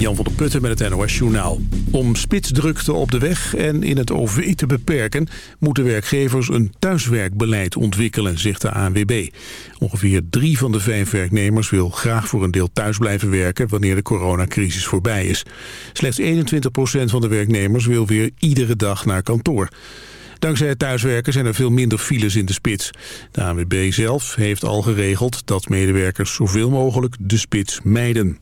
Jan van der Putten met het NOS Journaal. Om spitsdrukte op de weg en in het OV te beperken... moeten werkgevers een thuiswerkbeleid ontwikkelen, zegt de ANWB. Ongeveer drie van de vijf werknemers wil graag voor een deel thuis blijven werken... wanneer de coronacrisis voorbij is. Slechts 21% van de werknemers wil weer iedere dag naar kantoor. Dankzij het thuiswerken zijn er veel minder files in de spits. De ANWB zelf heeft al geregeld dat medewerkers zoveel mogelijk de spits mijden.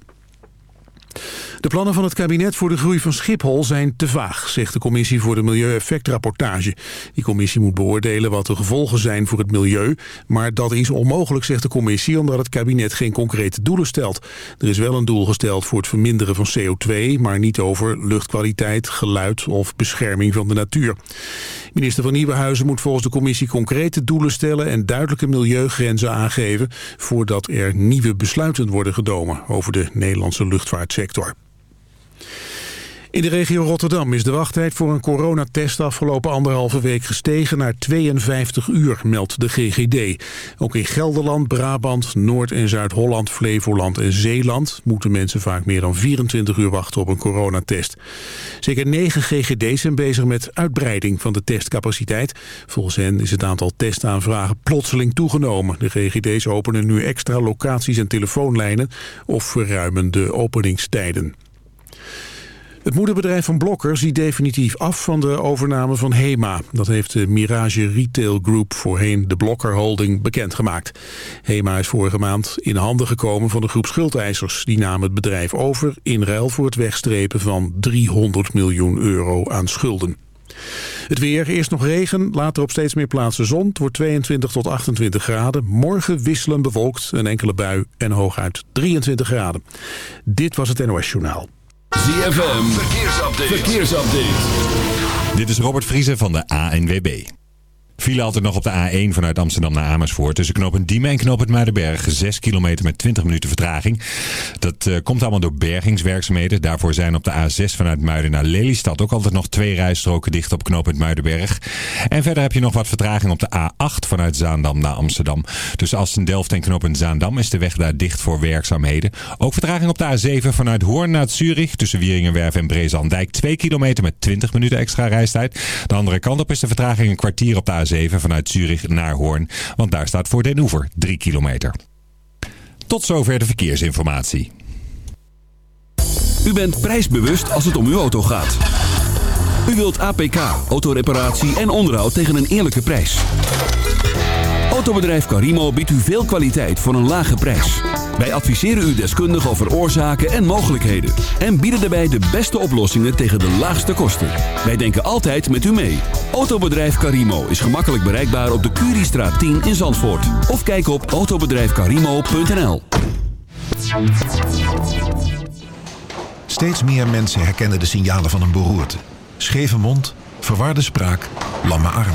De plannen van het kabinet voor de groei van Schiphol zijn te vaag, zegt de commissie voor de Milieueffectrapportage. Die commissie moet beoordelen wat de gevolgen zijn voor het milieu, maar dat is onmogelijk, zegt de commissie, omdat het kabinet geen concrete doelen stelt. Er is wel een doel gesteld voor het verminderen van CO2, maar niet over luchtkwaliteit, geluid of bescherming van de natuur. Minister van Nieuwenhuizen moet volgens de commissie concrete doelen stellen en duidelijke milieugrenzen aangeven voordat er nieuwe besluiten worden genomen over de Nederlandse luchtvaartsector. In de regio Rotterdam is de wachttijd voor een coronatest afgelopen anderhalve week gestegen naar 52 uur, meldt de GGD. Ook in Gelderland, Brabant, Noord- en Zuid-Holland, Flevoland en Zeeland moeten mensen vaak meer dan 24 uur wachten op een coronatest. Zeker 9 GGD's zijn bezig met uitbreiding van de testcapaciteit. Volgens hen is het aantal testaanvragen plotseling toegenomen. De GGD's openen nu extra locaties en telefoonlijnen of verruimen de openingstijden. Het moederbedrijf van Blokker ziet definitief af van de overname van HEMA. Dat heeft de Mirage Retail Group, voorheen de Blokker Holding, bekendgemaakt. HEMA is vorige maand in handen gekomen van de groep schuldeisers. Die namen het bedrijf over in ruil voor het wegstrepen van 300 miljoen euro aan schulden. Het weer, eerst nog regen, later op steeds meer plaatsen zon. Het wordt 22 tot 28 graden. Morgen wisselen bewolkt, een enkele bui en hooguit 23 graden. Dit was het NOS Journaal. ZFM, verkeersupdate. verkeersupdate. Dit is Robert Vriezen van de ANWB. File altijd nog op de A1 vanuit Amsterdam naar Amersfoort. Tussen knooppunt Diemen en knooppunt Muidenberg. 6 kilometer met 20 minuten vertraging. Dat uh, komt allemaal door bergingswerkzaamheden. Daarvoor zijn op de A6 vanuit Muiden naar Lelystad ook altijd nog twee rijstroken dicht op knooppunt Muidenberg. En verder heb je nog wat vertraging op de A8 vanuit Zaandam naar Amsterdam. Tussen Asten-Delft en knooppunt Zaandam is de weg daar dicht voor werkzaamheden. Ook vertraging op de A7 vanuit Hoorn naar Zurich. Tussen Wieringenwerf en Brezandijk. 2 kilometer met 20 minuten extra reistijd. De andere kant op is de vertraging een kwartier op de A7 vanuit Zurich naar Hoorn. Want daar staat voor Den Oever 3 kilometer. Tot zover de verkeersinformatie. U bent prijsbewust als het om uw auto gaat. U wilt APK, autoreparatie en onderhoud tegen een eerlijke prijs. Autobedrijf Carimo biedt u veel kwaliteit voor een lage prijs. Wij adviseren u deskundig over oorzaken en mogelijkheden. En bieden daarbij de beste oplossingen tegen de laagste kosten. Wij denken altijd met u mee. Autobedrijf Carimo is gemakkelijk bereikbaar op de Curiestraat 10 in Zandvoort. Of kijk op autobedrijfcarimo.nl Steeds meer mensen herkennen de signalen van een beroerte. Scheve mond, verwarde spraak, lamme arm.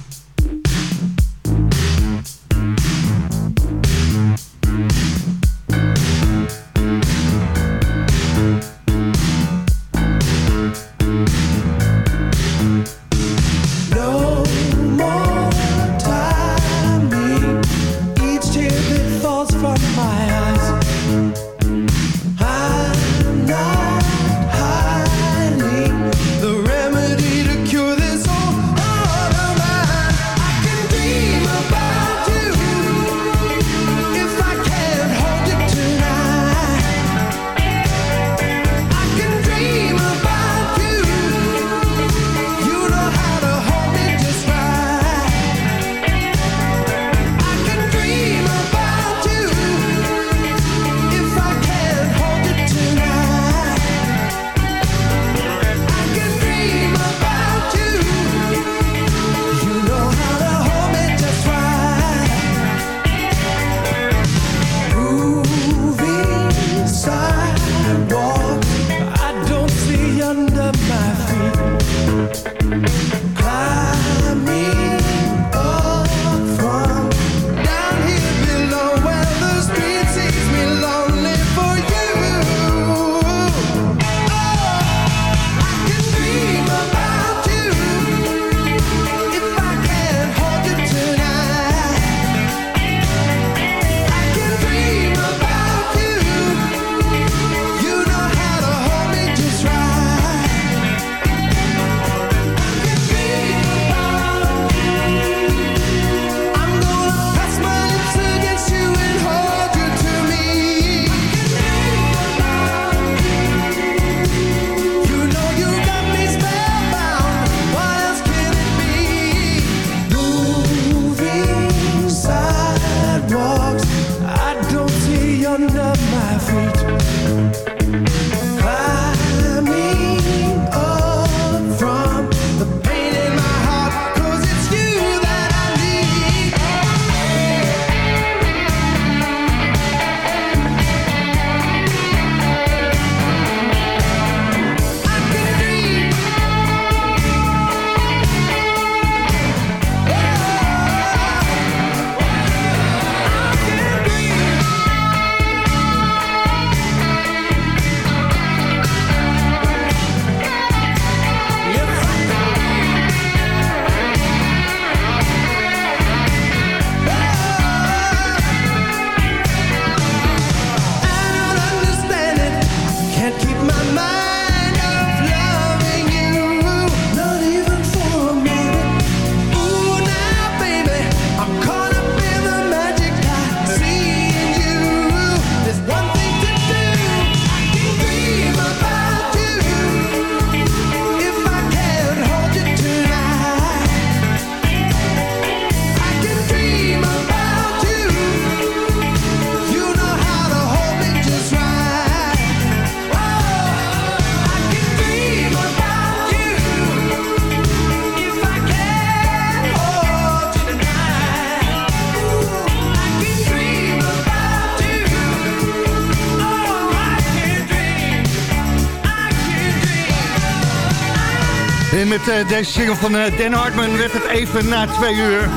met uh, deze single van uh, Dan Hartman werd het even na twee uur.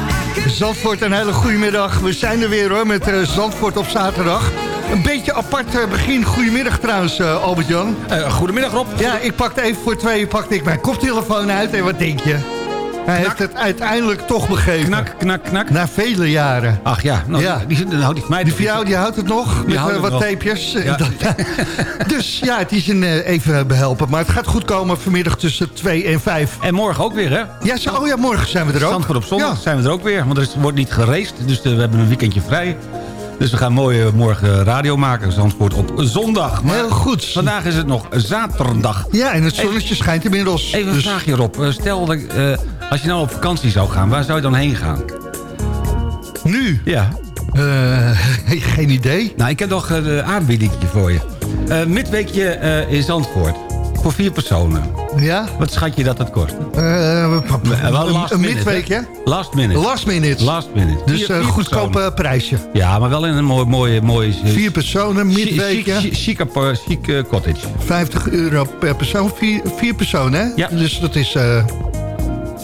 Zandvoort, een hele goede middag. We zijn er weer hoor, met uh, Zandvoort op zaterdag. Een beetje apart begin. Goedemiddag trouwens, Albert-Jan. goedemiddag Rob. Ja, ik pakte even voor twee pakte ik mijn koptelefoon uit. En wat denk je? Hij heeft het uiteindelijk toch begrepen. Knak, knak, knak. Na vele jaren. Ach ja, nou, ja. Die, die, houdt die, mij die voor jou die houdt het nog, met uh, wat nog. tapejes. Ja. dus ja, het is een uh, even behelpen. Maar het gaat goed komen vanmiddag tussen 2 en 5. En morgen ook weer, hè? Ja, zo, oh ja, morgen zijn we er ook. Zandvoort op zondag ja. zijn we er ook weer. Want er wordt niet geraced, dus we hebben een weekendje vrij. Dus we gaan mooi morgen radio maken. Zandvoort op zondag. Maar Heel goed. Vandaag is het nog zaterdag. Ja, en het zonnetje even, schijnt inmiddels. Even een dus... vraagje Rob. Stel, dat, als je nou op vakantie zou gaan, waar zou je dan heen gaan? Nu? Ja. Uh, geen idee. Nou, ik heb nog een aanbieding voor je. Uh, midweekje uh, in Zandvoort. Voor vier personen. Ja? Wat schat je dat het kost? een midweekje? Last minute. Last minute. Last minute. Dus een goedkope prijsje. Ja, maar wel in een mooi... mooi, mooi vier personen, midweekje. Chic cottage. 50 euro per persoon. Vier, vier personen, hè? Ja. Dus dat is...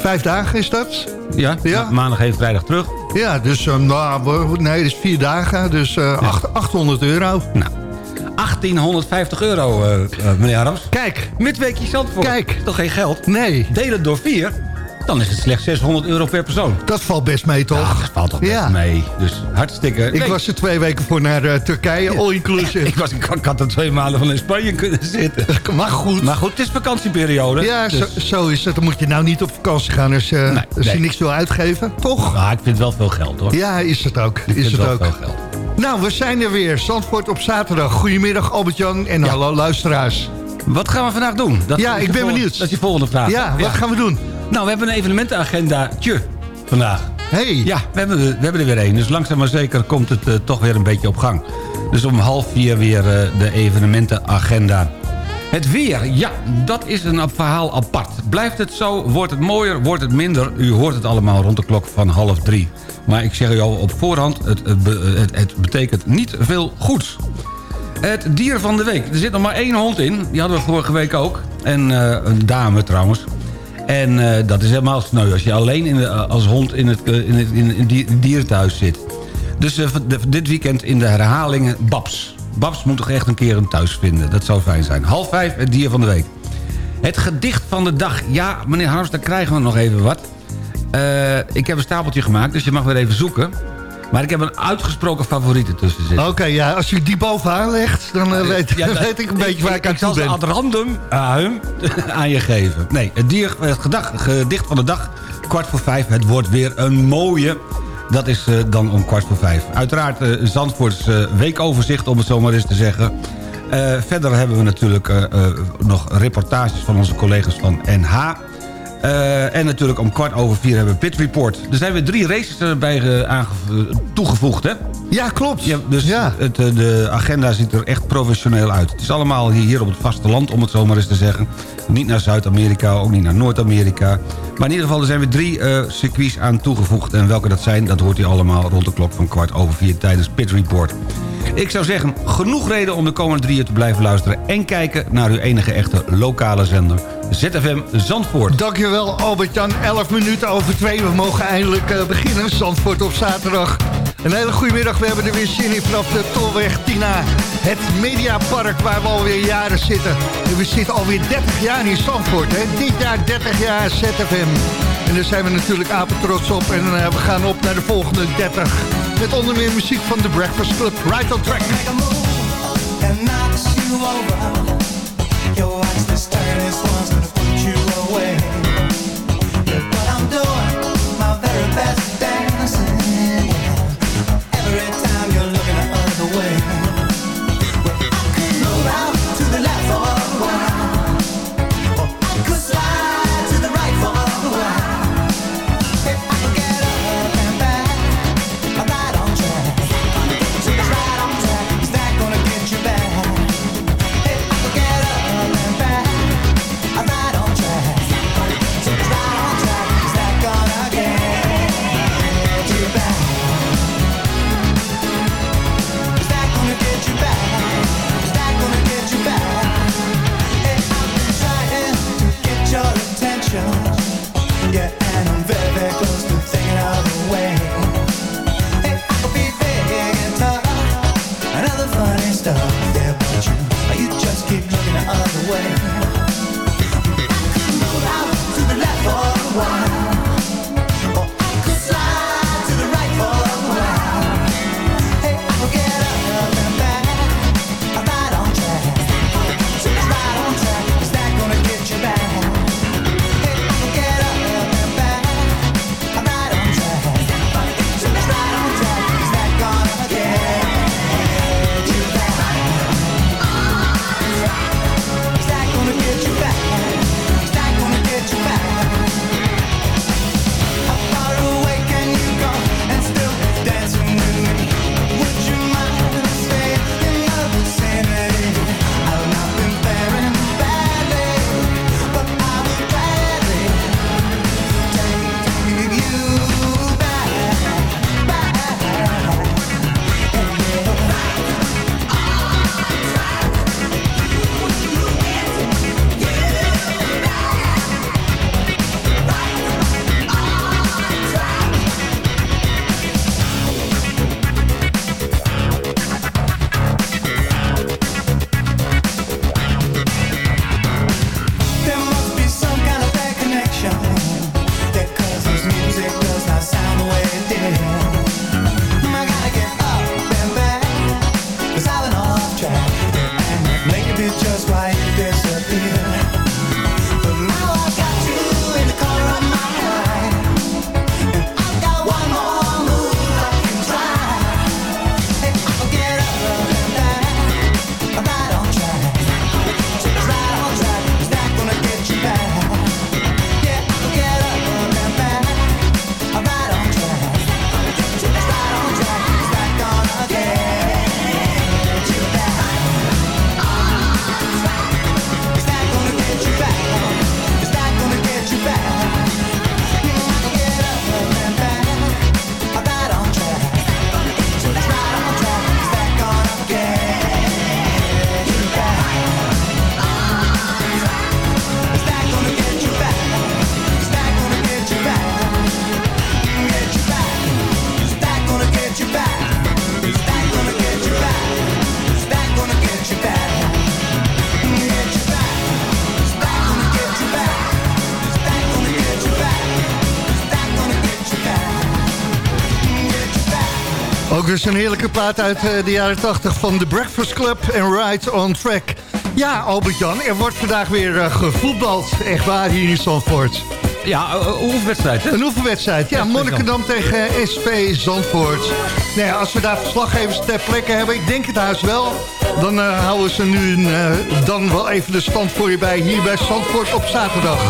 Vijf dagen is dat? Ja, ja. maandag heen, vrijdag terug. Ja, dus uh, nou, nee, dat is vier dagen, dus uh, ja. 800 euro. Nou, 1850 euro, uh, meneer Arams. Kijk. Midweekje Zandvoort. Kijk. Toch geen geld? Nee. Deel het door vier dan is het slechts 600 euro per persoon. Dat valt best mee, toch? Ja, dat valt toch best ja. mee. Dus hartstikke... Ik was er twee weken voor naar uh, Turkije, all inclusive. ik, was, ik, ik, had er twee maanden van in Spanje kunnen zitten. Maar goed. Maar goed, het is vakantieperiode. Ja, dus. zo, zo, is het. Dan moet je nou niet op vakantie gaan als, uh, nee, als nee. je niks wil uitgeven, toch? Nou, ik vind wel veel geld, hoor. Ja, is het ook. Ik is het ook. veel geld. Nou, we zijn er weer. Zandvoort op zaterdag. Goedemiddag, Albert-Jan en ja. hallo luisteraars. Wat gaan we vandaag doen? Dat ja, ik ben benieuwd. Dat is je volgende vraag. Ja, wat gaan we doen? Nou, we hebben een evenementenagendaatje vandaag. Hey. Ja, we hebben, er, we hebben er weer één. Dus langzaam maar zeker komt het uh, toch weer een beetje op gang. Dus om half vier weer uh, de evenementenagenda. Het weer, ja, dat is een verhaal apart. Blijft het zo, wordt het mooier, wordt het minder? U hoort het allemaal rond de klok van half drie. Maar ik zeg u al op voorhand, het, het, het betekent niet veel goeds. Het dier van de week. Er zit nog maar één hond in. Die hadden we vorige week ook. En uh, een dame trouwens. En uh, dat is helemaal sneu als je alleen in de, als hond in het, in het, in het dierenthuis zit. Dus dit weekend in de herhalingen Babs. Babs moet toch echt een keer een thuis vinden. Dat zou fijn zijn. Half vijf, het dier van de week. Het gedicht van de dag. Ja, meneer Harms, daar krijgen we nog even wat. Ik heb een stapeltje gemaakt, dus je mag weer even zoeken. Maar ik heb een uitgesproken favoriete tussen zitten. Oké, okay, ja, als je die bovenaan legt, dan uh, weet, ja, weet, ik een beetje waar ik, aan toe ben. Ik zal ad random uh, aan je geven. Nee, het, dier, het gedag, gedicht van de dag, kwart voor vijf. Het wordt weer een mooie. Dat is uh, dan om kwart voor vijf. Uiteraard uh, Zandvoorts weekoverzicht, om het zo maar eens te zeggen. verder hebben we natuurlijk nog reportages van onze collega's van NH... Uh, en natuurlijk om kwart over vier hebben we Pit Report. Er zijn weer drie races erbij uh, toegevoegd, hè? Ja, klopt. Ja, dus ja. Het, de agenda ziet er echt professioneel uit. Het is allemaal hier op het vasteland, om het zo maar eens te zeggen. Niet naar Zuid-Amerika, ook niet naar Noord-Amerika. Maar in ieder geval, er zijn weer drie uh, circuits aan toegevoegd. En welke dat zijn, dat hoort u allemaal rond de klok van kwart over vier tijdens Pit Report. Ik zou zeggen, genoeg reden om de komende drie uur te blijven luisteren... en kijken naar uw enige echte lokale zender, ZFM Zandvoort. Dankjewel Albert-Jan, 11 minuten over twee. We mogen eindelijk uh, beginnen, Zandvoort op zaterdag. Een hele goede middag, we hebben er weer zin in vanaf de Tolweg Tina. Het Mediapark waar we alweer jaren zitten. En we zitten alweer 30 jaar in Zandvoort, hè? dit jaar 30 jaar ZFM. En daar zijn we natuurlijk apen trots op en uh, we gaan op naar de volgende 30. Met onder meer muziek van The Breakfast Club, Right on Track. i'm doing my very best. Dus een heerlijke plaat uit eh, de jaren 80 van The Breakfast Club en Ride on Track. Ja, Albert-Jan, er wordt vandaag weer uh, gevoetbald. Echt waar hier in Zandvoort. Ja, een oefenwedstrijd, hè? Een oefenwedstrijd, ja. Monnikendam tegen SV Zandvoort. Nou ja, als we daar verslaggevers ter plekke hebben, ik denk het huis wel... dan uh, houden ze nu uh, dan wel even de stand voor je bij hier bij Zandvoort op zaterdag.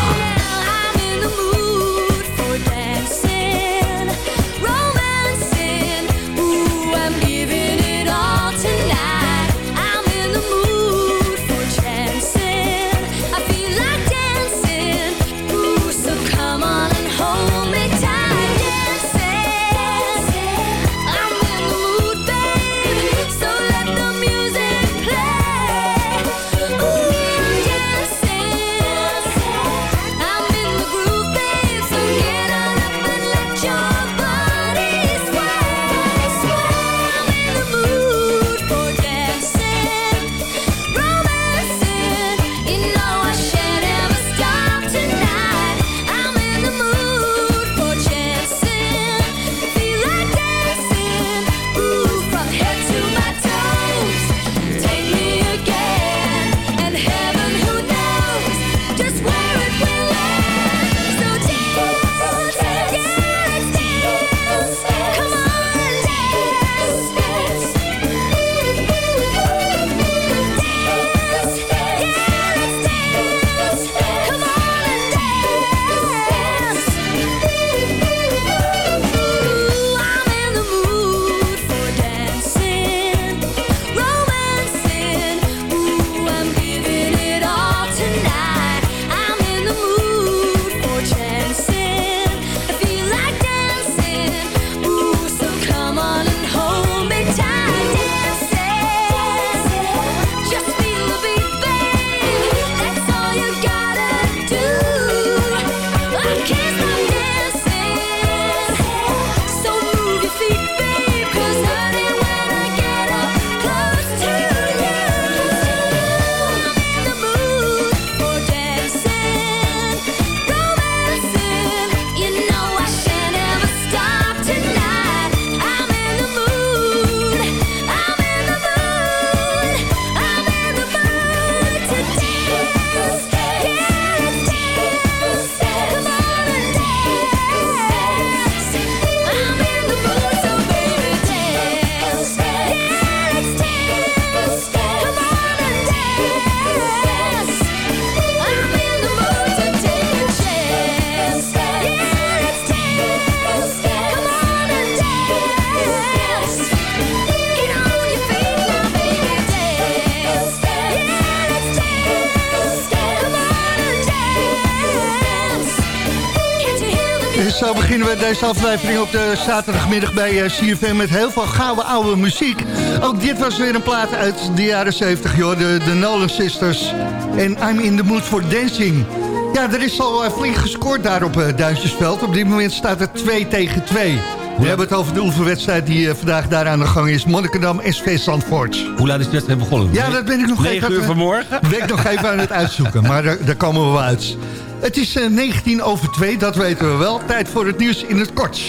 Deze aflevering op de zaterdagmiddag bij eh, CFM met heel veel gouden oude muziek. Ook dit was weer een plaat uit de jaren 70, joh, de, de Nolan Sisters. En I'm in the mood for dancing. Ja, er is al eh, flink gescoord daar op uh, Duintjesveld. Op dit moment staat het 2 tegen 2. We hebben het over de oefenwedstrijd die vandaag daar aan de gang is. Monnikendam, SV Zandvoort. Hoe laat is de wedstrijd begonnen? Ja, dat ben ik nog 9 uur vanmorgen? Ben ik nog even aan het uitzoeken, maar daar, daar komen we wel uit. Het is uh, 19 over 2, dat weten we wel. Tijd voor het nieuws in het kort.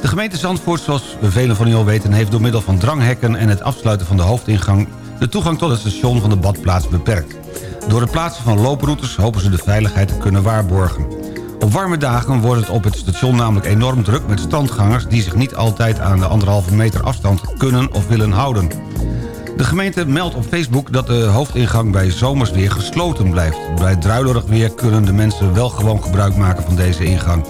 De gemeente Zandvoort, zoals velen van u al weten... heeft door middel van dranghekken en het afsluiten van de hoofdingang... de toegang tot het station van de badplaats beperkt. Door het plaatsen van looproutes hopen ze de veiligheid te kunnen waarborgen. Op warme dagen wordt het op het station namelijk enorm druk met strandgangers... die zich niet altijd aan de anderhalve meter afstand kunnen of willen houden. De gemeente meldt op Facebook dat de hoofdingang bij zomersweer gesloten blijft. Bij druilerig weer kunnen de mensen wel gewoon gebruik maken van deze ingang.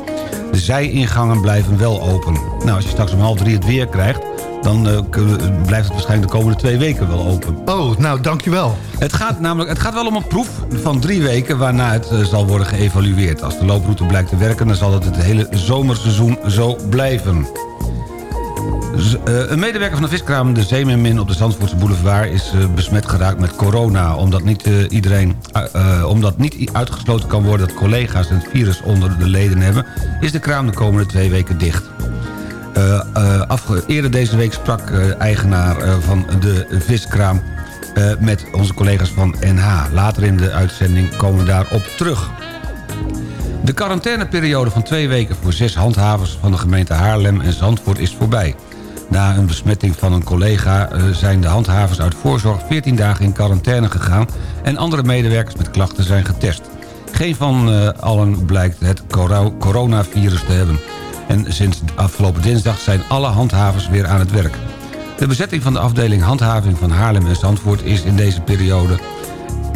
De zijingangen blijven wel open. Nou, als je straks om half drie het weer krijgt... dan uh, blijft het waarschijnlijk de komende twee weken wel open. Oh, nou, dankjewel. Het gaat, namelijk, het gaat wel om een proef van drie weken... waarna het uh, zal worden geëvalueerd. Als de looproute blijkt te werken... dan zal het het hele zomerseizoen zo blijven. Uh, een medewerker van de viskraam De Zeemermin op de Zandvoortse Boulevard... is uh, besmet geraakt met corona. Omdat niet, uh, iedereen, omdat niet uitgesloten kan worden dat collega's het virus onder de leden hebben... is de kraam de komende twee weken dicht. eerder deze week sprak eigenaar van de viskraam... met onze collega's van NH. Later in de uitzending komen we daarop terug. De quarantaineperiode van twee weken voor zes handhavers van de gemeente Haarlem en Zandvoort is voorbij. Na een besmetting van een collega eh, zijn de handhavers uit voorzorg 14 dagen in quarantaine gegaan... en andere medewerkers met klachten zijn getest. Geen van uh, allen blijkt het coronavirus te hebben. En sinds afgelopen dinsdag zijn alle handhavers weer aan het werk. De bezetting van de afdeling handhaving van Haarlem en Zandvoort... is in deze periode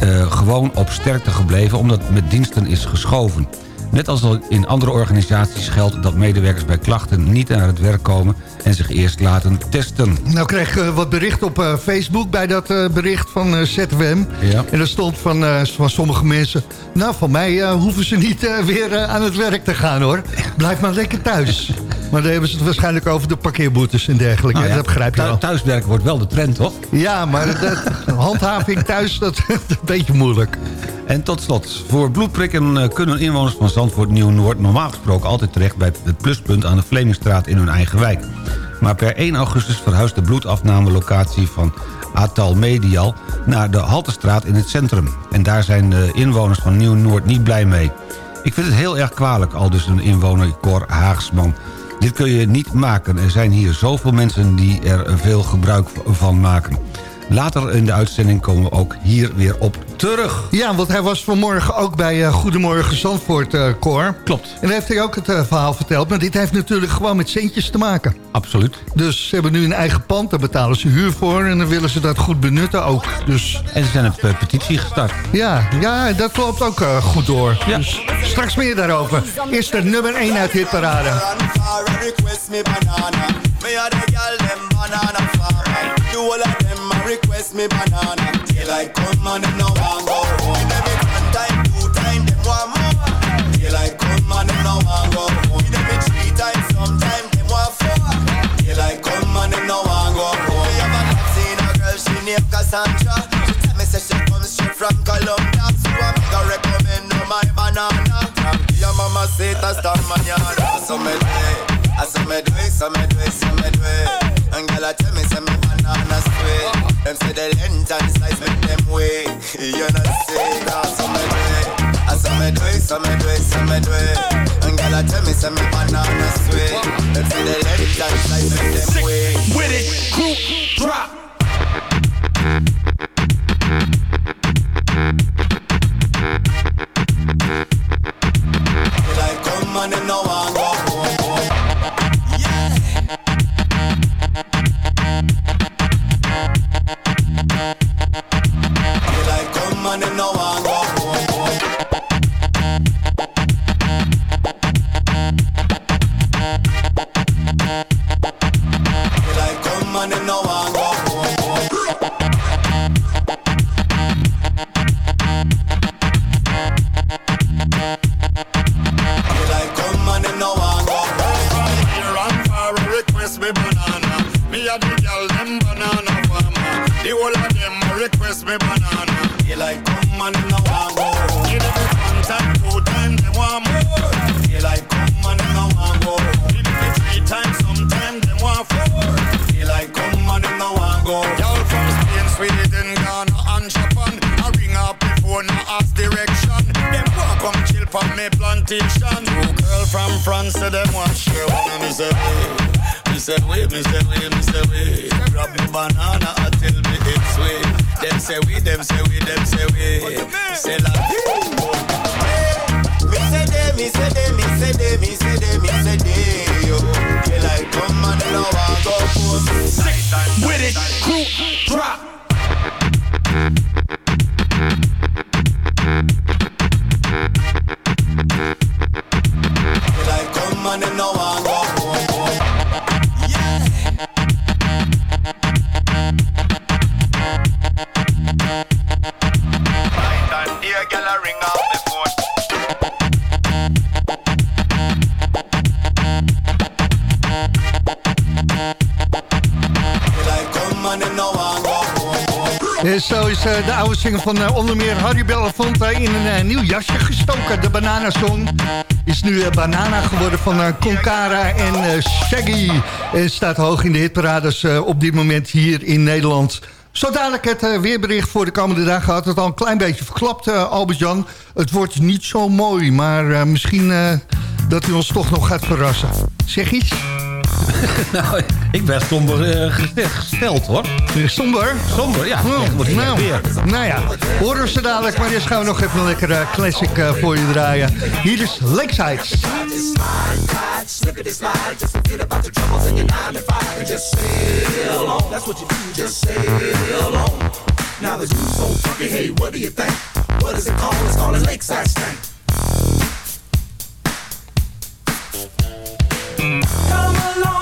uh, gewoon op sterkte gebleven... omdat met diensten is geschoven. Net als in andere organisaties geldt dat medewerkers bij klachten niet naar het werk komen en zich eerst laten testen. Nou kreeg ik uh, wat bericht op uh, Facebook bij dat uh, bericht van ZWM. Ja. En er stond van, van sommige mensen... nou, van mij hoeven ze niet weer aan het werk te gaan, hoor. Blijf maar lekker thuis. maar dan hebben ze het waarschijnlijk over de parkeerboetes en dergelijke. Nou ja, dat begrijp je wel. Thuiswerken wordt wel de trend, toch? Ja, maar handhaving thuis, dat is een beetje moeilijk. En tot slot, voor bloedprikken kunnen inwoners van Zandvoort Nieuw-Noord... normaal gesproken altijd terecht bij het pluspunt aan de Vlemingstraat in hun eigen wijk. Maar per 1 augustus verhuist de bloedafnamelocatie van Atal Medial... naar de Haltestraat in het centrum. En daar zijn de inwoners van Nieuw-Noord niet blij mee. Ik vind het heel erg kwalijk, al dus een inwoner Cor Haagsman... Dit kun je niet maken. Er zijn hier zoveel mensen die er veel gebruik van maken. Later in de uitzending komen we ook hier weer op terug. Ja, want hij was vanmorgen ook bij uh, Goedemorgen Zandvoort, uh, Cor. Klopt. En daar heeft hij ook het uh, verhaal verteld. Maar dit heeft natuurlijk gewoon met centjes te maken. Absoluut. Dus ze hebben nu een eigen pand, daar betalen ze huur voor... en dan willen ze dat goed benutten ook. Dus... En ze zijn een petitie gestart. Ja, ja dat klopt ook goed door. Ja. Dus straks meer daarover. Eerst de nummer 1 uit Hitparade. request me banana. Daylight come and them no want go home. Them it one time, two time, them want more. Daylight come and them no want go home. Them it three times, sometime them want four. Daylight come and them no want go home. Me have a seen a girl, she named Cassandra. She tell me say she comes straight from Colombia. So I'm gonna recommend her my banana. Your mama say that's the manana. So me do it, I so me do it, so me do it, so me do it. And girl, I tell me say me banana sweet. Them say the length and size make them way. You know say that some me do it. I some me do it, some me do it, me do it. And girl, I tell me say me banana sweet. Them say the length and size make them. With it, crew, drop. Zo is uh, de oude zinger van uh, onder meer Harry Belafonte in een uh, nieuw jasje gestoken. De Bananasong is nu Banana geworden van Konkara en Shaggy. En staat hoog in de hitparades op dit moment hier in Nederland. Zo dadelijk het weerbericht voor de komende dagen had het al een klein beetje verklapt, Albert-Jan. Het wordt niet zo mooi, maar misschien dat hij ons toch nog gaat verrassen. Zeg iets? nou, ik ben somber uh, gesteld, hoor. Somber? Somber, ja. Oh, ja nou, weer. nou ja, horen ze dadelijk. Maar eerst gaan we nog even een lekkere classic uh, voor je draaien. Hier is Lakeside. Now the dude's so funky, hey, what do you think? What is it called? It's called a lakeside stank. Come along.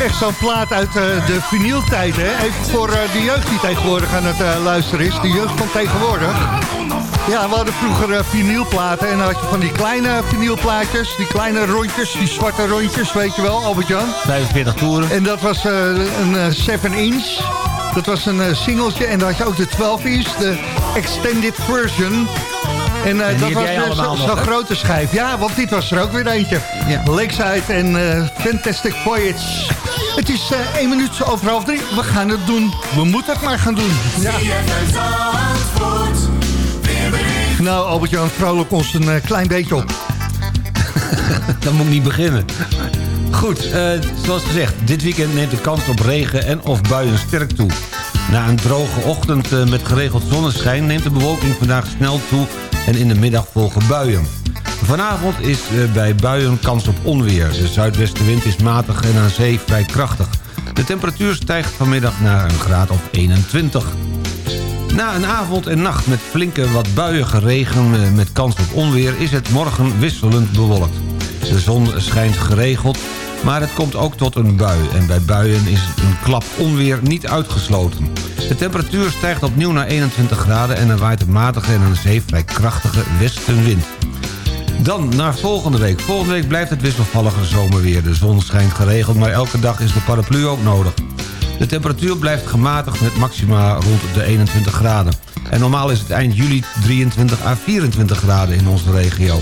Echt zo'n plaat uit uh, de vinyltijd. Hè? Even voor uh, de jeugd die tegenwoordig aan het uh, luisteren is. De jeugd van tegenwoordig. Ja, we hadden vroeger vinylplaten. En dan had je van die kleine vinylplaatjes. Die kleine rondjes, die zwarte rondjes, weet je wel, Albert-Jan. 45 toeren. En dat was een 7 inch. Dat was een singeltje. En dan had je ook de 12 inch, de extended version. En, uh, dat was zo'n zo grote schijf. Ja, want dit was er ook weer eentje. Ja. Lakeside en uh, Fantastic Voyage. Het is uh, één minuut over half drie. We gaan het doen. We moeten het maar gaan doen. Ja. Nou, Albert-Jan, vrolijk ons een klein beetje op. Dan moet niet beginnen. Goed, zoals gezegd, dit weekend neemt de kans op regen en of buien sterk toe. Na een droge ochtend met geregeld zonneschijn neemt de bewolking vandaag snel toe en in de middag volgen buien. Vanavond is eh, bij buien kans op onweer. De zuidwestenwind is matig en aan zee vrij krachtig. De temperatuur stijgt vanmiddag naar een graad of 21. Na een avond en nacht met flinke wat buiige regen eh, met kans op onweer... is het morgen wisselend bewolkt. De zon schijnt geregeld, maar het komt ook tot een bui. En bij buien is een klap onweer niet uitgesloten. De temperatuur stijgt opnieuw naar 21 graden... en er waait een matige en een zee vrij krachtige westenwind. Dan naar volgende week. Volgende week blijft het wisselvallige zomerweer. De zon schijnt geregeld, maar elke dag is de paraplu ook nodig. De temperatuur blijft gematigd met maxima rond de 21 graden. En normaal is het eind juli 23 à 24 graden in onze regio.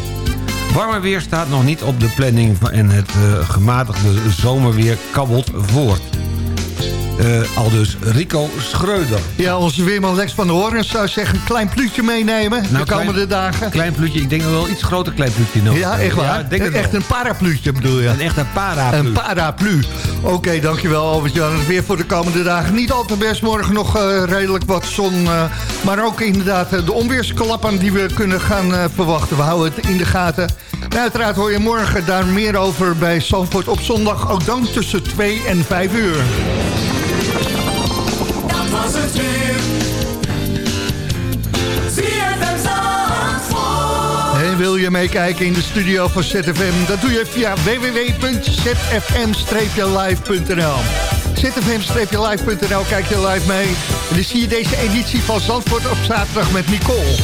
Warmer weer staat nog niet op de planning en het uh, gematigde zomerweer kabbelt voort. Uh, al dus Rico Schreuder. Ja, onze weerman Lex van der Hoorn zou zeggen... een klein pluutje meenemen nou, de komende klein, dagen. Klein pluutje, ik denk wel iets groter klein pluutje nodig. Ja, echt waar? Ja, denk echt een parapluutje bedoel je? Een echte paraplu. Een paraplu. Oké, okay, dankjewel Albert-Jan. Weer voor de komende dagen. Niet al te best, morgen nog uh, redelijk wat zon. Uh, maar ook inderdaad de onweersklappen die we kunnen gaan verwachten. We houden het in de gaten. En uiteraard hoor je morgen daar meer over bij Zandvoort op zondag. Ook dan tussen 2 en 5 uur. En wil je meekijken in de studio van ZFM? Dat doe je via www.zfm-live.nl zfm-live.nl, kijk je live mee. En dan zie je deze editie van Zandvoort op zaterdag met Nicole.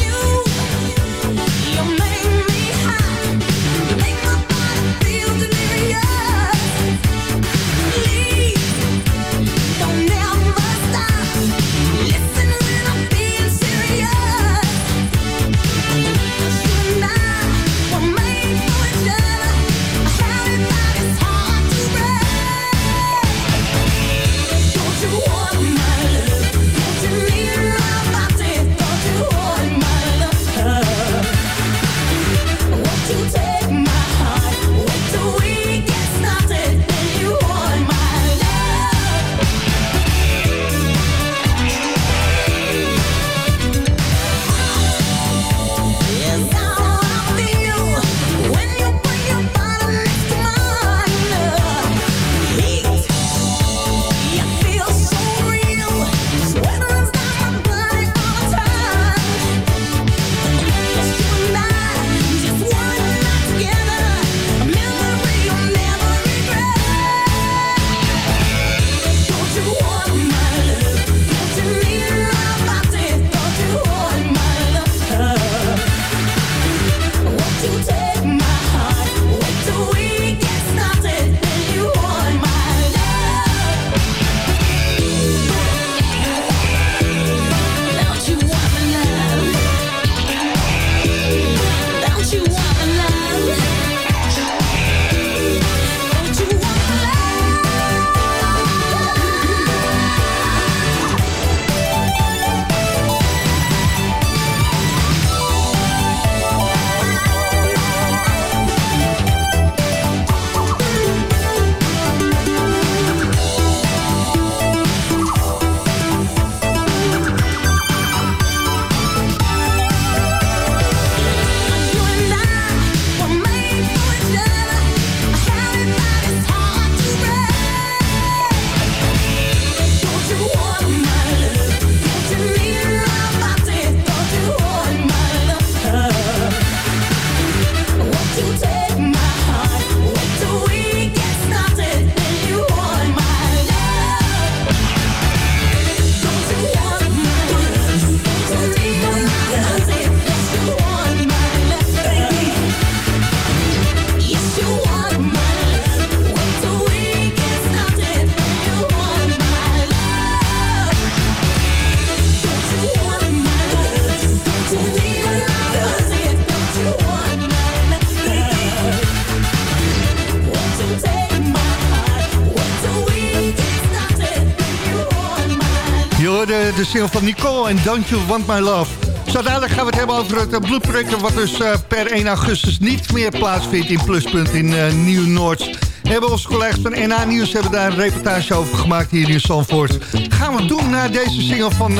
Single van Nicole en Don't You Want My Love. Zo dadelijk gaan we het hebben over het uh, bloedprikken... wat dus uh, per 1 augustus niet meer plaatsvindt in Pluspunt in uh, Nieuw-Noord. Hebben onze collega's van NA Nieuws hebben daar een reportage over gemaakt hier in Zandvoort. Gaan we doen naar deze single van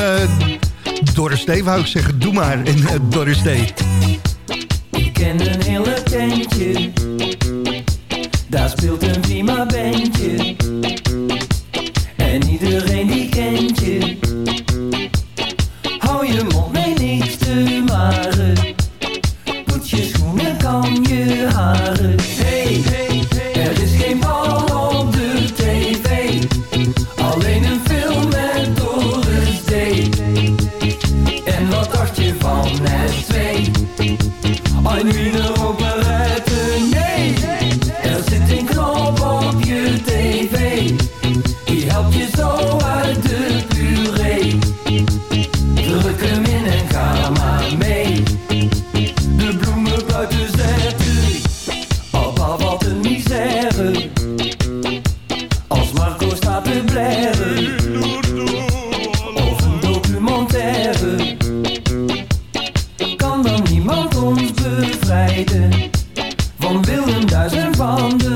Doris Day, wou ik zeggen. Doe maar, en Doris Day. Ik ken een hele tentje, daar speelt een prima bandje. Van Willem Duis en van de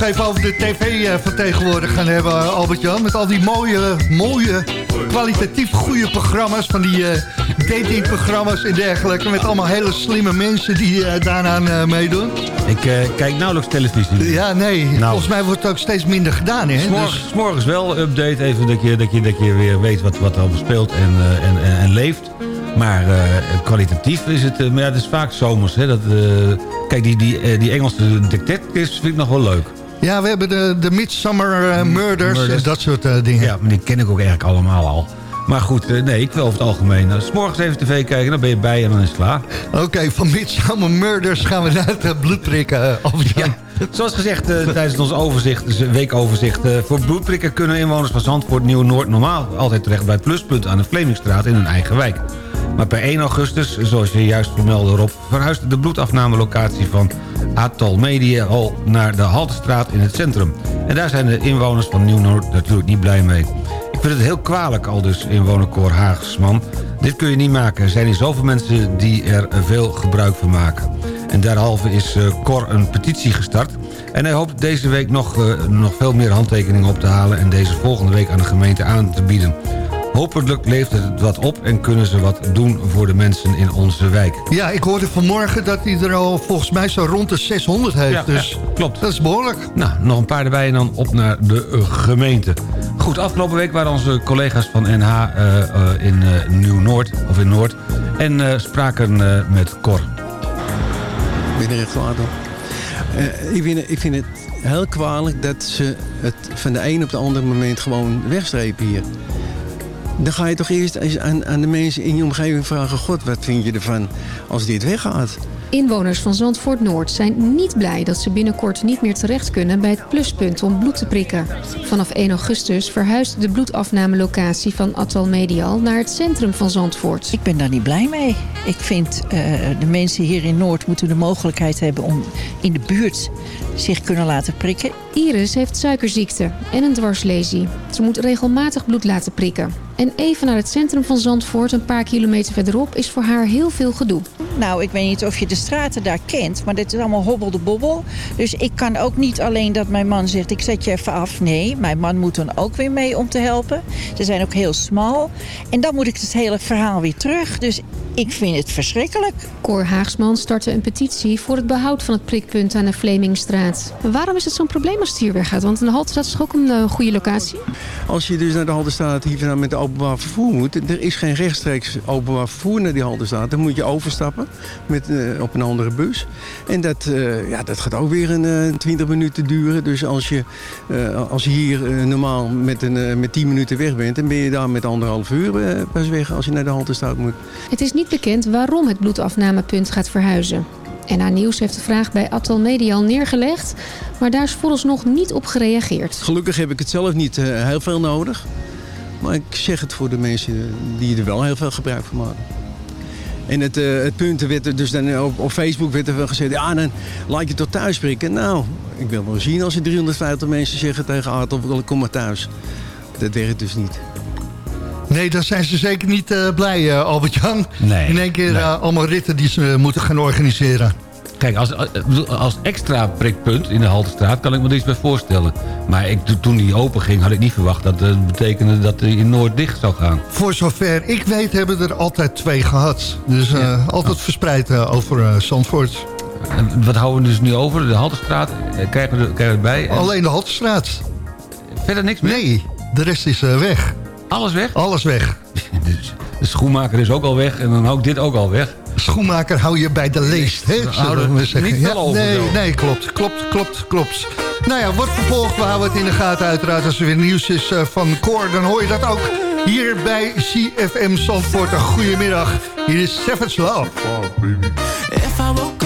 nog even over de tv eh, van tegenwoordig gaan hebben, Albert-Jan. Met al die mooie, mooie, kwalitatief goede programma's. Van die eh, datingprogramma's en dergelijke. Met allemaal hele slimme mensen die eh, daaraan meedoen. Ik kijk nauwelijks televisie. Ja, nee. Nou. Volgens mij wordt het ook steeds minder gedaan, hè? S'morgens, Dus- s'morgens wel update, even dat je, dat je, dat je weer weet wat, wat er allemaal speelt en, en, en, en leeft. Maar kwalitatief is het, maar ja, het is vaak zomers. Hè, dat, kijk, die, die, die Engelse detectives vind ik nog wel leuk. Ja, we hebben de, de Midsummer eh, Murders, Murders. en dat soort eh, dingen. Ja, maar die ken ik ook eigenlijk allemaal al. Maar goed, eh, nee, ik wil over het algemeen. Uh, S'morgens even tv kijken, dan ben je bij en dan is het klaar. Oké, van Midsummer Murders gaan we naar het eh, bloedprikken, eh. Ja, zoals gezegd eh, tijdens ons overzicht, eh, weekoverzicht... eh, voor bloedprikken kunnen inwoners van Zandvoort Nieuw-Noord... normaal altijd terecht bij het pluspunt aan de Vlemingstraat in hun eigen wijk. Maar per 1 augustus, zoals je juist vermeldde Rob... verhuist de bloedafnamelocatie van Atol al naar de Haltestraat in het centrum. En daar zijn de inwoners van Nieuw-Noord natuurlijk niet blij mee. Ik vind het heel kwalijk, al dus inwonerkoor Haagsman. Dit kun je niet maken. Er zijn hier zoveel mensen die er veel gebruik van maken. En derhalve is eh, Cor een petitie gestart. En hij hoopt deze week nog, eh, nog veel meer handtekeningen op te halen... en deze volgende week aan de gemeente aan te bieden. Hopelijk levert het wat op en kunnen ze wat doen voor de mensen in onze wijk. Ja, ik hoorde vanmorgen dat hij er al volgens mij zo rond de 600 heeft. Ja, dus ja, klopt. dat is behoorlijk. Nou, nog een paar erbij en dan op naar de eh, gemeente. Goed, afgelopen week waren onze collega's van NH eh, eh, in eh, Nieuw-Noord, of in Noord... en eh, spraken eh, met Cor. Ik ben er echt. Eh, ik, vind, ik vind het heel kwalijk dat ze het van de een op de andere moment gewoon wegstrepen hier. Dan ga je toch eerst eens aan, aan de mensen in je omgeving vragen... God, wat vind je ervan als dit weggaat? Inwoners van Zandvoort Noord zijn niet blij dat ze binnenkort niet meer terecht kunnen bij het pluspunt om bloed te prikken. Vanaf 1 augustus verhuist de bloedafnamelocatie van Atal Medial naar het centrum van Zandvoort. Ik ben daar niet blij mee. Ik vind eh, de mensen hier in Noord moeten de mogelijkheid hebben om in de buurt zich kunnen laten prikken. Iris heeft suikerziekte en een dwarslesie. Ze moet regelmatig bloed laten prikken. En even naar het centrum van Zandvoort, een paar kilometer verderop, is voor haar heel veel gedoe. Nou, ik weet niet of je de straten daar kent, maar dit is allemaal hobbel de bobbel. Dus ik kan ook niet alleen dat mijn man zegt, ik zet je even af. Nee, mijn man moet dan ook weer mee om te helpen. Ze zijn ook heel smal. En dan moet ik het hele verhaal weer terug. Dus ik vind het verschrikkelijk. Cor Haagsman startte een petitie voor het behoud van het prikpunt aan de Vlemingstraat. Waarom is het zo'n probleem als het hier weggaat? Want de Haltestraat is toch ook een eh, goede locatie? Als je dus naar de Haldenstraat hier vandaan met de openbaar vervoer moet... er is geen rechtstreeks openbaar vervoer naar die Haldenstraat. Dan moet je overstappen met, eh, op een andere bus. En dat, eh, ja, dat gaat ook weer een eh, 20 minuten duren. Dus als je, eh, als je hier eh, normaal met, een, eh, met 10 minuten weg bent... dan ben je daar met anderhalf uur eh, pas weg als je naar de Haldenstraat moet. Het is niet bekend waarom het bloedafnamepunt gaat verhuizen. NH Nieuws heeft de vraag bij Atal Medial neergelegd, maar daar is vooralsnog niet op gereageerd. Gelukkig heb ik het zelf niet eh, heel veel nodig. Maar ik zeg het voor de mensen die er wel heel veel gebruik van maken. En het, eh, het punt werd er dus dan op, op Facebook werd er wel gezegd... ja, dan laat je tot thuis prikken. Nou, ik wil wel zien als er 350 mensen zeggen tegen Aartel... kom maar thuis. Dat werkt dus niet. Nee, daar zijn ze zeker niet eh, blij, eh, Albert-Jan. Nee, In één keer nee. allemaal ritten die ze moeten gaan organiseren. Kijk, als, als- als extra prikpunt in de Haltestraat kan ik me er iets bij voorstellen. Maar ik, toen die open ging, had ik niet verwacht dat het betekende dat hij in Noord dicht zou gaan. Voor zover ik weet hebben er altijd twee gehad. Dus eh, altijd verspreid eh, over eh, Zandvoort. En wat houden we dus nu over? De Haltestraat eh, krijgen we, er- krijgen we erbij. En Alleen de Haltestraat. verder niks meer? Nee, de rest is eh, weg. Alles weg? Alles weg. Dus de schoenmaker is ook al weg en dan ook dit ook al weg. Schoenmaker hou je bij de leest. Hè, zullen we zeggen. niet over nee, nee, klopt, klopt, klopt, klopt. Nou ja, wordt vervolgd. We houden het in de gaten uiteraard. Als er weer nieuws is eh, van Cor, dan hoor je dat ook hier bij CFM Zandvoort. Een goedemiddag. Hier is Savage Love. If I woke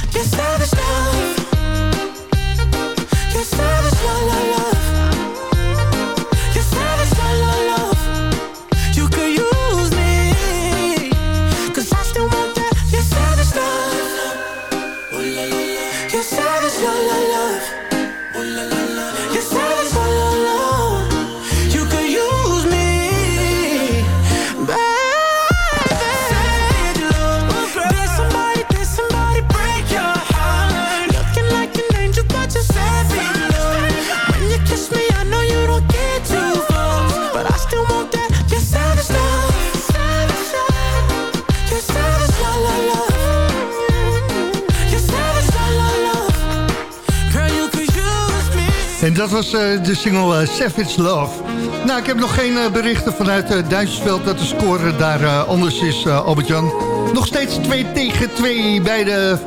En dat was uh, de single uh, Savage Love. Nou, ik heb nog geen uh, berichten vanuit Duitsersveld dat de score daar anders is, Albert-Jan. Nog steeds 2 tegen 2 bij de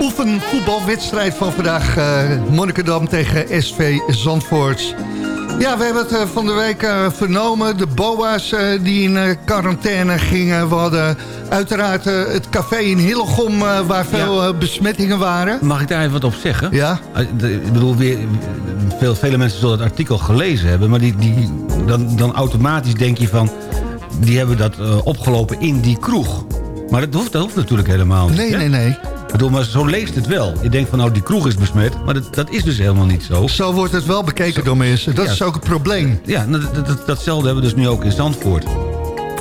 oefenvoetbalwedstrijd van vandaag. Monnikendam tegen SV Zandvoort. Ja, we hebben het van de week vernomen. De boa's die in quarantaine gingen. We hadden uiteraard het café in Hillegom waar veel besmettingen waren. Mag ik daar even wat op zeggen? Ja. ik bedoel, weer, veel, vele mensen zullen het artikel gelezen hebben... maar die, die, dan, dan automatisch denk je van... die hebben dat opgelopen in die kroeg. Maar dat hoeft, dat hoeft natuurlijk helemaal niet. Nee, nee, nee. Ik bedoel, maar zo leest het wel. Je denkt van, nou, die kroeg is besmet. Maar dat, dat is dus helemaal niet zo. Zo wordt het wel bekeken door mensen. Dat is ook het probleem. Ja, dat, dat, datzelfde hebben we dus nu ook in Zandvoort.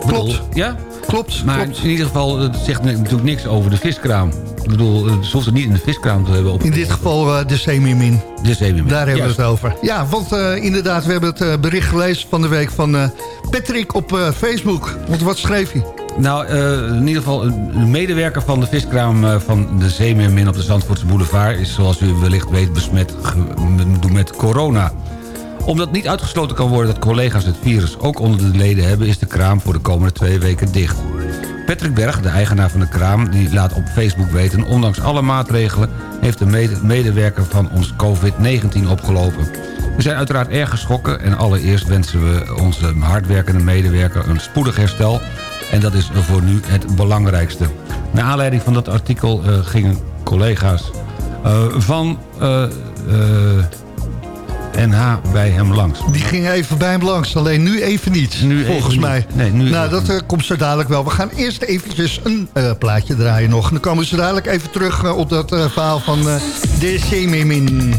Klopt. ja? Klopt. Maar klopt. in ieder geval, het zegt natuurlijk niks over de viskraam. Ik bedoel, ze hoeft het niet in de viskraam te hebben. Op... In dit geval uh, de semimin. De semimin. Daar hebben we het over. Ja, want uh, inderdaad, we hebben het uh, bericht gelezen van de week van Patrick op Facebook. Want wat schreef hij? Nou, in ieder geval, een medewerker van de viskraam van de Zeemeermin op de Zandvoortse Boulevard... is, zoals u wellicht weet, besmet met corona omdat niet uitgesloten kan worden dat collega's het virus ook onder de leden hebben... is de kraam voor de komende twee weken dicht. Patrick Berg, de eigenaar van de kraam, die laat op Facebook weten... ondanks alle maatregelen heeft de medewerker van ons COVID-19 opgelopen. We zijn uiteraard erg geschrokken en allereerst wensen we onze hardwerkende medewerker een spoedig herstel. En dat is voor nu het belangrijkste. Naar aanleiding van dat artikel uh, gingen collega's uh, van... Uh, NH bij hem langs. Die ging even bij hem langs, alleen nu even niet, nu volgens even mij. Niet. Nee, nu nou, dat komt zo dadelijk wel. We gaan eerst eventjes een plaatje draaien nog. Dan komen ze dadelijk even terug op dat verhaal van de Semimin.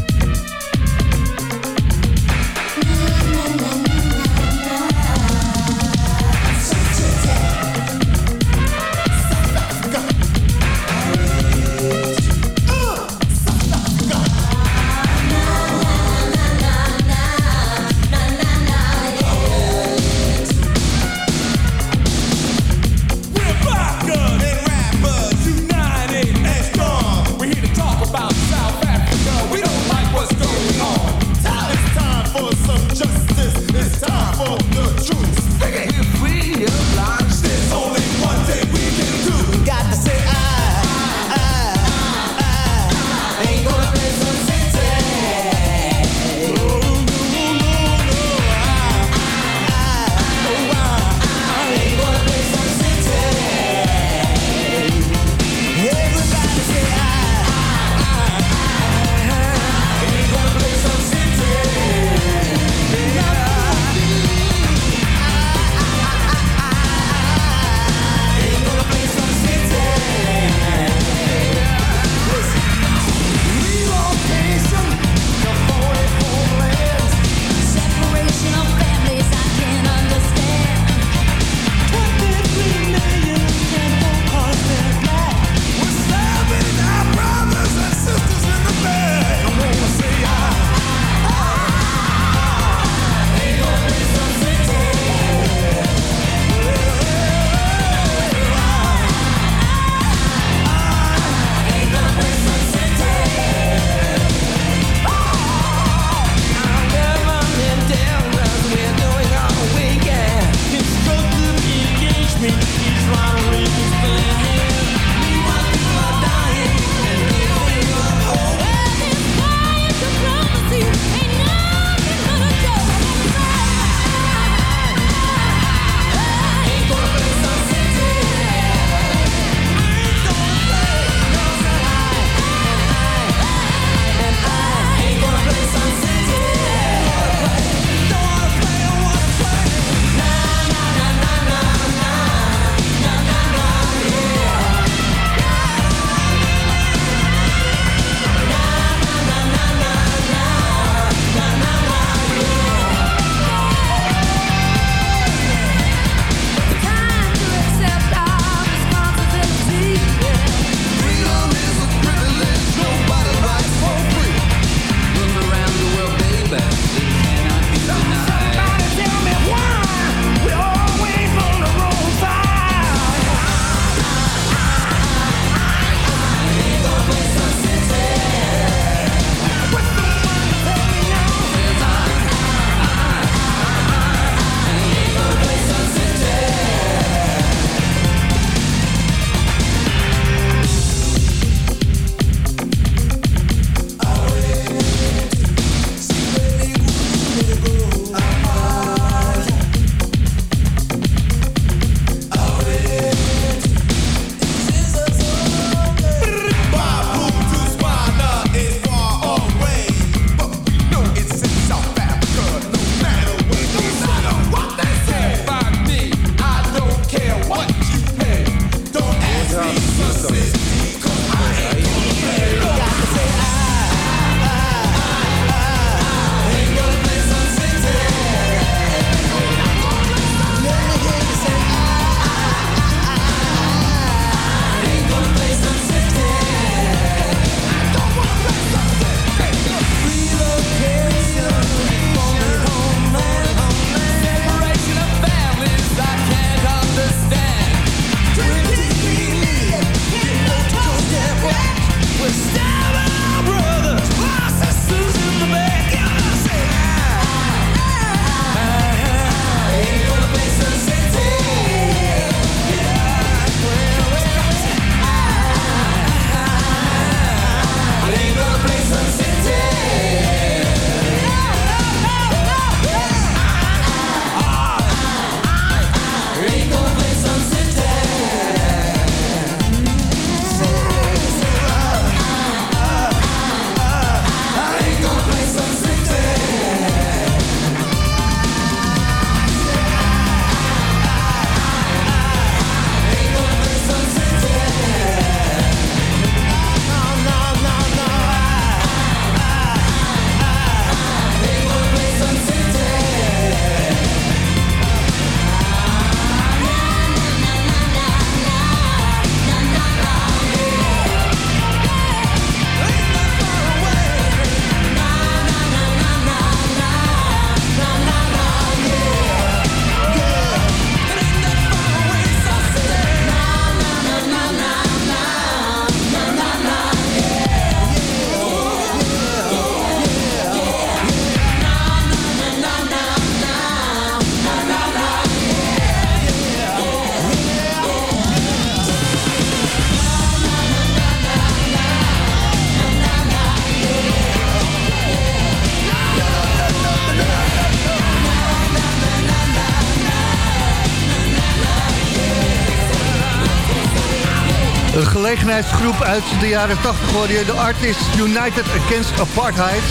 Een gelegenheidsgroep uit de jaren 80 hoorde je de Artists United Against Apartheid.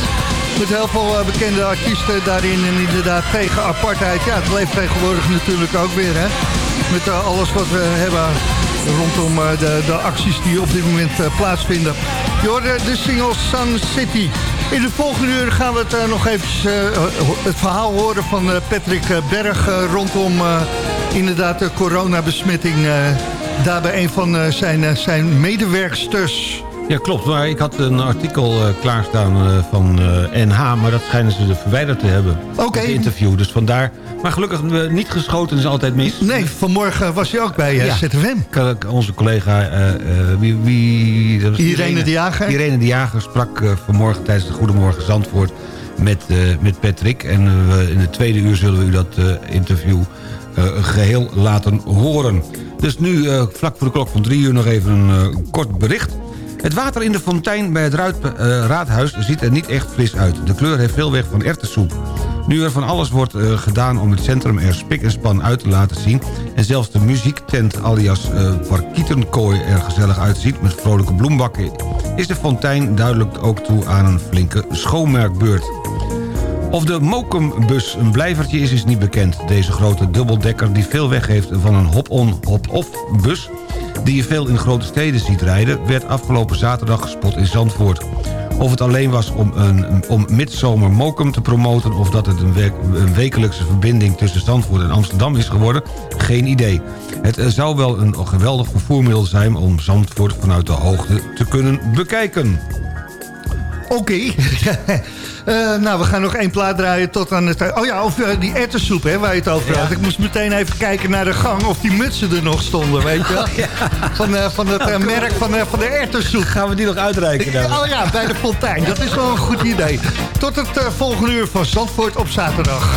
Met heel veel eh, bekende artiesten daarin en inderdaad tegen apartheid. Ja, het leeft tegenwoordig natuurlijk ook weer, hè. Met eh, alles wat we hebben rondom eh, de, de acties die op dit moment plaatsvinden. Je hoorde de single Sun City. In de volgende uur gaan we het nog even het verhaal horen van Patrick Berg rondom inderdaad de coronabesmetting daar bij een van zijn, zijn medewerksters. Ja, klopt. Maar ik had een artikel uh, klaarstaan uh, van NH... maar dat schijnen ze verwijderd te hebben. Oké. Okay. interview, dus vandaar... Maar gelukkig niet geschoten is altijd mis. Nee, vanmorgen was hij ook bij ja. ZFM. Onze collega... wie, wie, Irene, Irene de Jager. Irene de Jager sprak vanmorgen tijdens de Goedemorgen Zandvoort... met, met Patrick. En in de tweede uur zullen we u dat interview geheel laten horen. Dus nu, vlak voor de klok van drie uur, nog even een kort bericht... Het water in de fontein bij het uh, raadhuis ziet er niet echt fris uit. De kleur heeft veel weg van erwtensoep. Nu er van alles wordt gedaan om het centrum er spik en span uit te laten zien... en zelfs de muziektent alias parkietenkooi er gezellig uitziet... met vrolijke bloembakken... is de fontein duidelijk ook toe aan een flinke schoonmerkbeurt. Of de Mokumbus een blijvertje is, is niet bekend. Deze grote dubbeldekker die veel weg heeft van een hop-on, hop-off bus die je veel in grote steden ziet rijden... werd afgelopen zaterdag gespot in Zandvoort. Of het alleen was om, een, om Midzomer Mokum te promoten... of dat het een, een, wekelijkse verbinding tussen Zandvoort en Amsterdam is geworden... geen idee. Het zou wel een geweldig vervoermiddel zijn om Zandvoort vanuit de hoogte te kunnen bekijken. Oké. Uh, nou, we gaan nog één plaat draaien tot aan het... Oh ja, of uh, die ettersoep, hè, waar je het over had. Ik moest meteen even kijken naar de gang of die mutsen er nog stonden, weet je oh, ja. Van, uh, van het oh, merk van, van de ettersoep. Gaan we die nog uitreiken dan? Oh ja, bij de fontein. Dat is wel een goed idee. Tot het volgende uur van Zandvoort op zaterdag.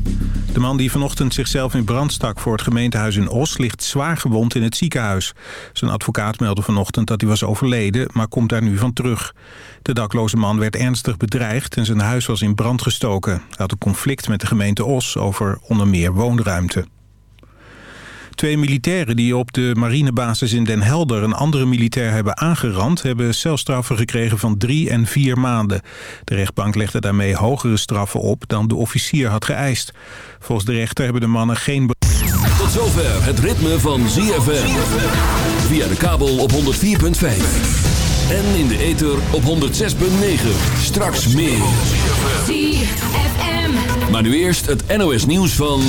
De man die vanochtend zichzelf in brand stak voor het gemeentehuis in Os... ligt zwaar gewond in het ziekenhuis. Zijn advocaat meldde vanochtend dat hij was overleden... maar komt daar nu van terug. De dakloze man werd ernstig bedreigd en zijn huis was in brand gestoken. Hij had een conflict met de gemeente Os over onder meer woonruimte. Twee militairen die op de marinebasis in Den Helder een andere militair hebben aangerand... hebben celstraffen gekregen van drie en vier maanden. De rechtbank legde daarmee hogere straffen op dan de officier had geëist. Volgens de rechter hebben de mannen geen... Tot zover het ritme van ZFM. Via de kabel op 104.5. En in de ether op 106.9. Straks meer. ZFM. Maar nu eerst het NOS nieuws van...